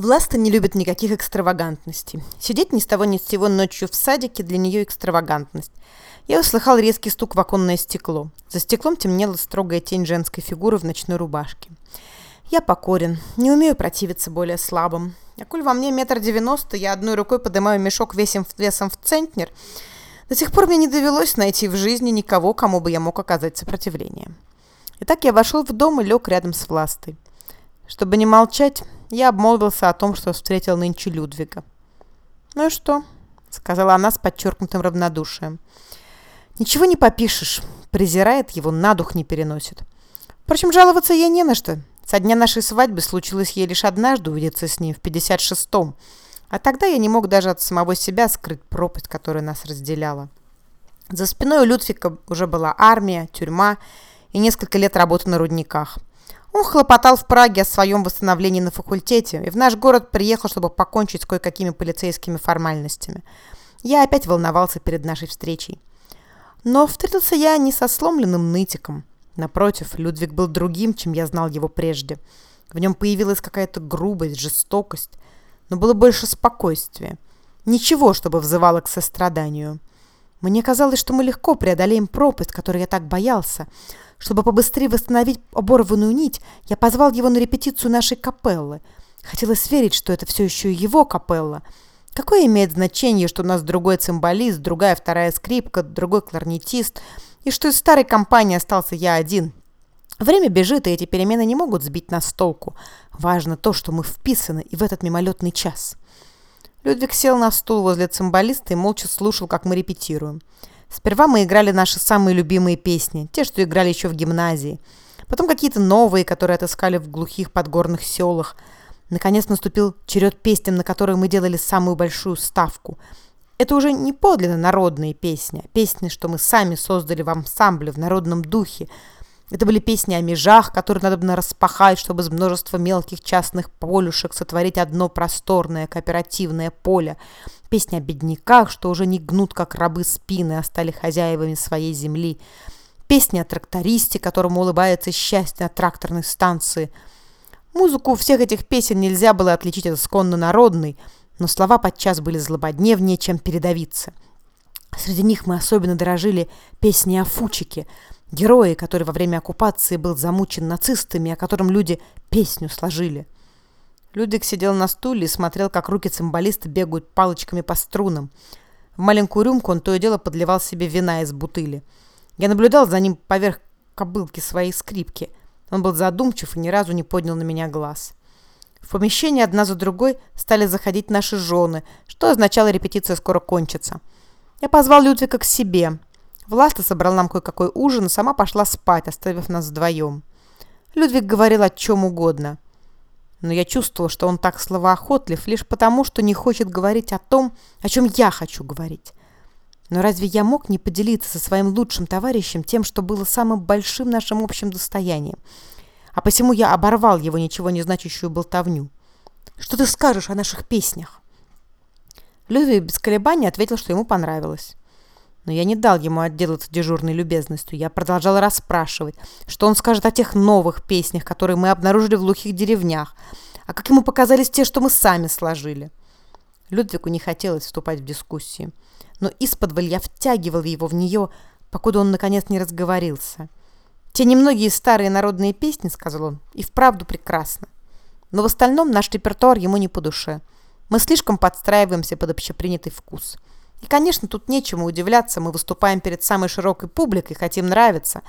Власта не любит никаких экстравагантностей. Сидеть ни с того ни с сего ночью в садике для нее экстравагантность. Я услыхал резкий стук в оконное стекло. За стеклом темнела строгая тень женской фигуры в ночной рубашке. Я покорен, не умею противиться более слабым. А коль во мне метр девяносто, я одной рукой поднимаю мешок весом, весом в центнер, до сих пор мне не довелось найти в жизни никого, кому бы я мог оказать сопротивление. Итак, я вошел в дом и лег рядом с Властой. Чтобы не молчать, я обмолвился о том, что встретил нынче Людвига. «Ну и что?» — сказала она с подчеркнутым равнодушием. «Ничего не попишешь. Презирает его, на дух не переносит. Впрочем, жаловаться ей не на что. Со дня нашей свадьбы случилось ей лишь однажды увидеться с ним в 56-м. А тогда я не мог даже от самого себя скрыть пропасть, которая нас разделяла. За спиной у Людвига уже была армия, тюрьма и несколько лет работы на рудниках. Он хлопотал в Праге о своем восстановлении на факультете и в наш город приехал, чтобы покончить с кое-какими полицейскими формальностями. Я опять волновался перед нашей встречей. Но встретился я не со сломленным нытиком. Напротив, Людвиг был другим, чем я знал его прежде. В нем появилась какая-то грубость, жестокость, но было больше спокойствия. Ничего, чтобы взывало к состраданию. Мне казалось, что мы легко преодолеем пропасть, которой я так боялся, чтобы побыстрее восстановить оборванную нить, я позвал его на репетицию нашей капеллы. Хотелось верить, что это все еще его капелла. Какое имеет значение, что у нас другой цимбалист, другая вторая скрипка, другой кларнетист, и что из старой компании остался я один? Время бежит, и эти перемены не могут сбить нас с толку. Важно то, что мы вписаны и в этот мимолетный час. Людвиг сел на стул возле цимбалиста и молча слушал, как мы репетируем. Сперва мы играли наши самые любимые песни, те, что играли еще в гимназии. Потом какие-то новые, которые отыскали в глухих подгорных селах. Наконец наступил черед песням, на которые мы делали самую большую ставку. Это уже не подлинно народные песни, а песни, что мы сами создали в ансамбле, в народном духе. Это были песни о межах, которые надо было распахать, чтобы из множества мелких частных полюшек сотворить одно просторное кооперативное поле – Песни о бедняках, что уже не гнут, как рабы спины, а стали хозяевами своей земли. Песни о трактористе, которому улыбается счастье на тракторной станции. Музыку всех этих песен нельзя было отличить от исконно народной, но слова подчас были злободневнее, чем передавиться. Среди них мы особенно дорожили песни о Фучике, герое, который во время оккупации был замучен нацистами, о котором люди песню сложили. Людвиг сидел на стуле и смотрел, как руки цимбалиста бегают палочками по струнам. В маленькую рюмку он то и дело подливал себе вина из бутыли. Я наблюдал за ним поверх кобылки своей скрипки. Он был задумчив и ни разу не поднял на меня глаз. В помещении одна за другой стали заходить наши жены, что означало, репетиция скоро кончится. Я позвал Людвига к себе. Власта собрал нам кое-какой ужин и сама пошла спать, оставив нас вдвоем. Людвиг говорил о чем угодно – но я чувствовал, что он так словоохотлив лишь потому, что не хочет говорить о том, о чем я хочу говорить. Но разве я мог не поделиться со своим лучшим товарищем тем, что было самым большим нашим общим достоянием? А посему я оборвал его ничего не значащую болтовню. «Что ты скажешь о наших песнях?» Людвиг без колебаний ответил, что ему понравилось. Но я не дал ему отделаться дежурной любезностью. Я продолжал расспрашивать, что он скажет о тех новых песнях, которые мы обнаружили в глухих деревнях, а как ему показались те, что мы сами сложили. Людвигу не хотелось вступать в дискуссии, но из-под я втягивал его в нее, покуда он, наконец, не разговорился. «Те немногие старые народные песни, — сказал он, — и вправду прекрасно. Но в остальном наш репертуар ему не по душе. Мы слишком подстраиваемся под общепринятый вкус». И, конечно, тут нечему удивляться, мы выступаем перед самой широкой публикой, хотим нравиться.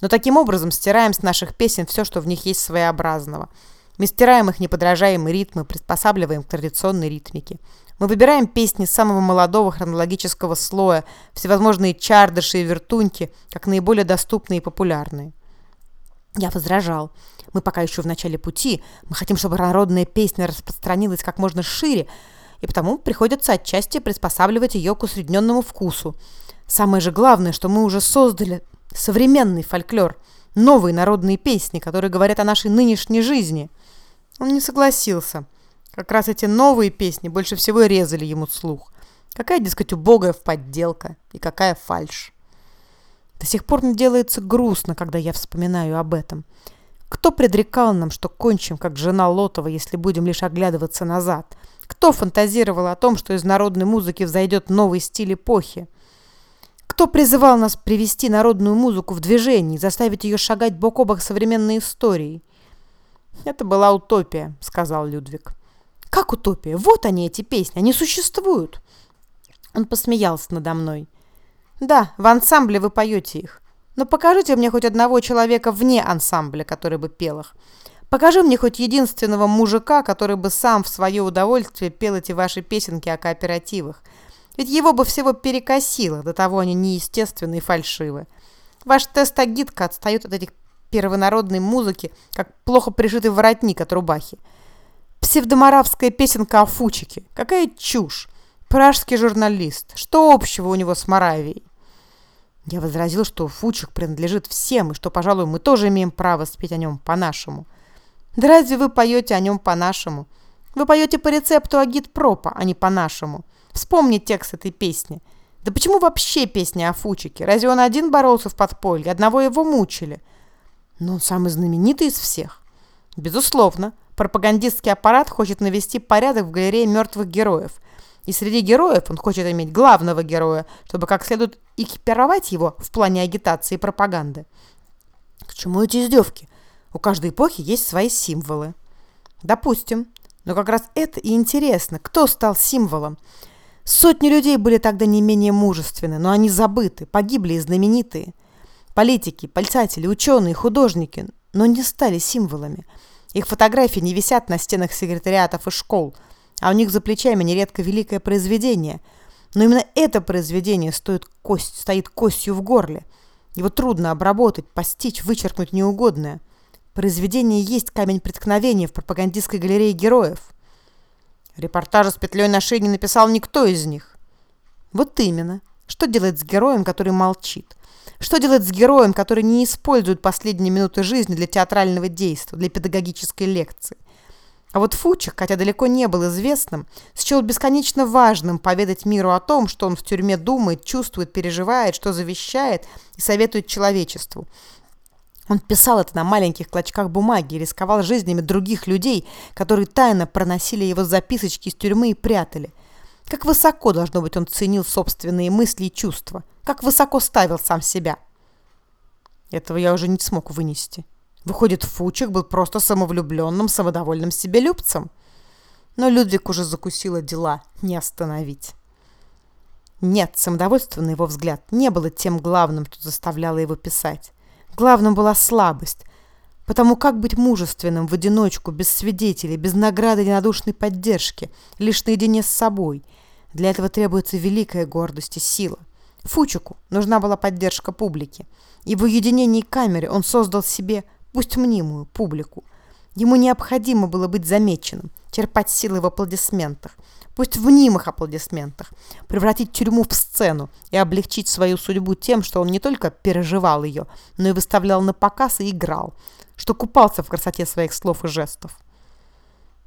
Но таким образом стираем с наших песен все, что в них есть своеобразного. Мы стираем их неподражаемые ритмы, приспосабливаем к традиционной ритмике. Мы выбираем песни самого молодого хронологического слоя, всевозможные чардыши и вертуньки, как наиболее доступные и популярные. Я возражал. Мы пока еще в начале пути, мы хотим, чтобы народная песня распространилась как можно шире, и потому приходится отчасти приспосабливать ее к усредненному вкусу. Самое же главное, что мы уже создали современный фольклор, новые народные песни, которые говорят о нашей нынешней жизни. Он не согласился. Как раз эти новые песни больше всего резали ему слух. Какая, дескать, убогая в подделка и какая фальшь. До сих пор мне делается грустно, когда я вспоминаю об этом. Кто предрекал нам, что кончим, как жена Лотова, если будем лишь оглядываться назад? Кто фантазировал о том, что из народной музыки взойдет новый стиль эпохи? Кто призывал нас привести народную музыку в движение, заставить ее шагать бок о бок современной историей? «Это была утопия», — сказал Людвиг. «Как утопия? Вот они, эти песни, они существуют!» Он посмеялся надо мной. «Да, в ансамбле вы поете их. Но покажите мне хоть одного человека вне ансамбля, который бы пел их. Покажи мне хоть единственного мужика, который бы сам в свое удовольствие пел эти ваши песенки о кооперативах. Ведь его бы всего перекосило, до того они неестественны и фальшивы. Ваш тест-агитка отстает от этих первонародной музыки, как плохо пришитый воротник от рубахи. Псевдоморавская песенка о Фучике. Какая чушь! Пражский журналист. Что общего у него с Моравией? Я возразил, что Фучик принадлежит всем, и что, пожалуй, мы тоже имеем право спеть о нем по-нашему. Да разве вы поете о нем по-нашему? Вы поете по рецепту агитпропа, а не по-нашему. Вспомни текст этой песни. Да почему вообще песня о Фучике? Разве он один боролся в подполье? Одного его мучили. Но он самый знаменитый из всех. Безусловно, пропагандистский аппарат хочет навести порядок в галерее мертвых героев. И среди героев он хочет иметь главного героя, чтобы как следует экипировать его в плане агитации и пропаганды. К чему эти издевки? У каждой эпохи есть свои символы. Допустим. Но как раз это и интересно. Кто стал символом? Сотни людей были тогда не менее мужественны, но они забыты, погибли и знаменитые. Политики, пальцатели, ученые, художники, но не стали символами. Их фотографии не висят на стенах секретариатов и школ, а у них за плечами нередко великое произведение. Но именно это произведение стоит кость, стоит костью в горле. Его трудно обработать, постичь, вычеркнуть неугодное. Произведение есть камень преткновения в пропагандистской галерее героев. Репортажа с петлей на шее не написал никто из них. Вот именно. Что делать с героем, который молчит? Что делать с героем, который не использует последние минуты жизни для театрального действия, для педагогической лекции? А вот Фучик, хотя далеко не был известным, счел бесконечно важным поведать миру о том, что он в тюрьме думает, чувствует, переживает, что завещает и советует человечеству. Он писал это на маленьких клочках бумаги и рисковал жизнями других людей, которые тайно проносили его записочки из тюрьмы и прятали. Как высоко, должно быть, он ценил собственные мысли и чувства – как высоко ставил сам себя. Этого я уже не смог вынести. Выходит, Фучик был просто самовлюбленным, самодовольным себелюбцем. Но Людвиг уже закусила дела, не остановить. Нет, самодовольство, на его взгляд, не было тем главным, что заставляло его писать. Главным была слабость. Потому как быть мужественным в одиночку, без свидетелей, без награды или надушной поддержки, лишь наедине с собой? Для этого требуется великая гордость и сила. Фучику нужна была поддержка публики. И в уединении камеры он создал себе, пусть мнимую, публику. Ему необходимо было быть замеченным, черпать силы в аплодисментах, пусть в мнимых аплодисментах, превратить тюрьму в сцену и облегчить свою судьбу тем, что он не только переживал ее, но и выставлял на показ и играл, что купался в красоте своих слов и жестов.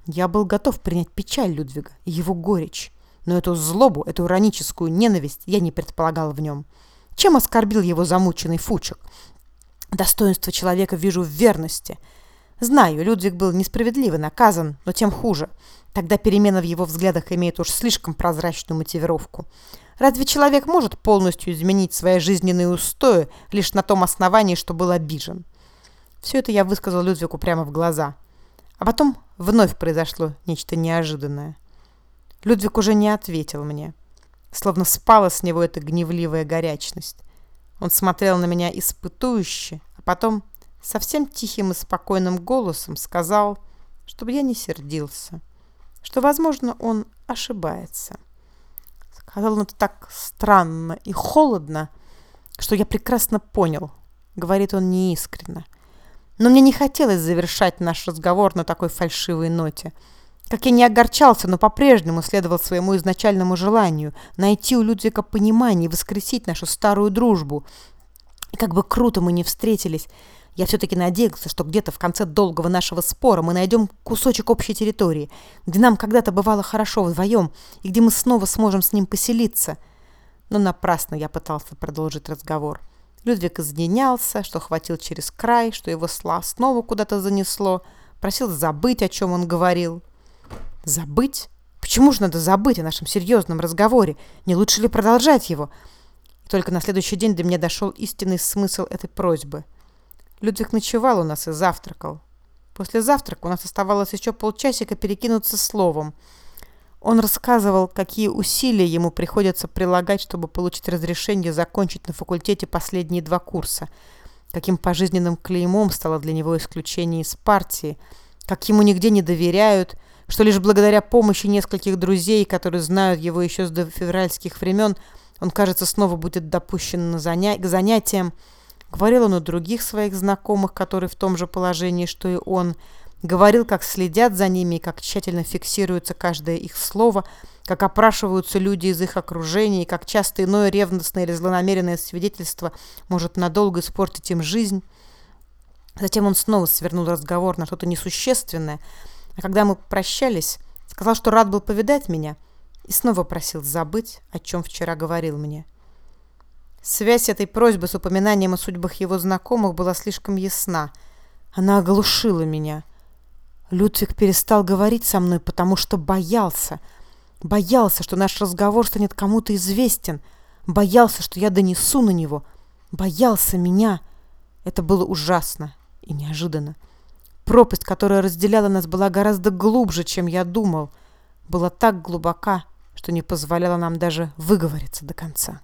Я был готов принять печаль Людвига и его горечь, но эту злобу, эту ироническую ненависть я не предполагал в нем. Чем оскорбил его замученный Фучек? Достоинство человека вижу в верности. Знаю, Людвиг был несправедливо наказан, но тем хуже. Тогда перемена в его взглядах имеет уж слишком прозрачную мотивировку. Разве человек может полностью изменить свои жизненные устои лишь на том основании, что был обижен? Все это я высказал Людвигу прямо в глаза. А потом вновь произошло нечто неожиданное. Людвиг уже не ответил мне. Словно спала с него эта гневливая горячность. Он смотрел на меня испытующе, а потом совсем тихим и спокойным голосом сказал, чтобы я не сердился, что, возможно, он ошибается. Сказал он это так странно и холодно, что я прекрасно понял. Говорит он неискренно. Но мне не хотелось завершать наш разговор на такой фальшивой ноте – как я не огорчался, но по-прежнему следовал своему изначальному желанию найти у Людвига понимание и воскресить нашу старую дружбу. И как бы круто мы не встретились, я все-таки надеялся, что где-то в конце долгого нашего спора мы найдем кусочек общей территории, где нам когда-то бывало хорошо вдвоем и где мы снова сможем с ним поселиться. Но напрасно я пытался продолжить разговор. Людвиг извинялся, что хватил через край, что его сла снова куда-то занесло, просил забыть, о чем он говорил. Забыть? Почему же надо забыть о нашем серьезном разговоре? Не лучше ли продолжать его? Только на следующий день до меня дошел истинный смысл этой просьбы. Людвиг ночевал у нас и завтракал. После завтрака у нас оставалось еще полчасика перекинуться словом. Он рассказывал, какие усилия ему приходится прилагать, чтобы получить разрешение закончить на факультете последние два курса, каким пожизненным клеймом стало для него исключение из партии, как ему нигде не доверяют, что лишь благодаря помощи нескольких друзей, которые знают его еще с февральских времен, он, кажется, снова будет допущен на заня... к занятиям. Говорил он у других своих знакомых, которые в том же положении, что и он – Говорил, как следят за ними и как тщательно фиксируется каждое их слово, как опрашиваются люди из их окружения, и как часто иное ревностное или злонамеренное свидетельство может надолго испортить им жизнь. Затем он снова свернул разговор на что-то несущественное, а когда мы прощались, сказал, что рад был повидать меня, и снова просил забыть, о чем вчера говорил мне. Связь этой просьбы с упоминанием о судьбах его знакомых была слишком ясна. Она оглушила меня. Людвиг перестал говорить со мной, потому что боялся. Боялся, что наш разговор станет кому-то известен. Боялся, что я донесу на него. Боялся меня. Это было ужасно и неожиданно. Пропасть, которая разделяла нас, была гораздо глубже, чем я думал. Была так глубока, что не позволяла нам даже выговориться до конца.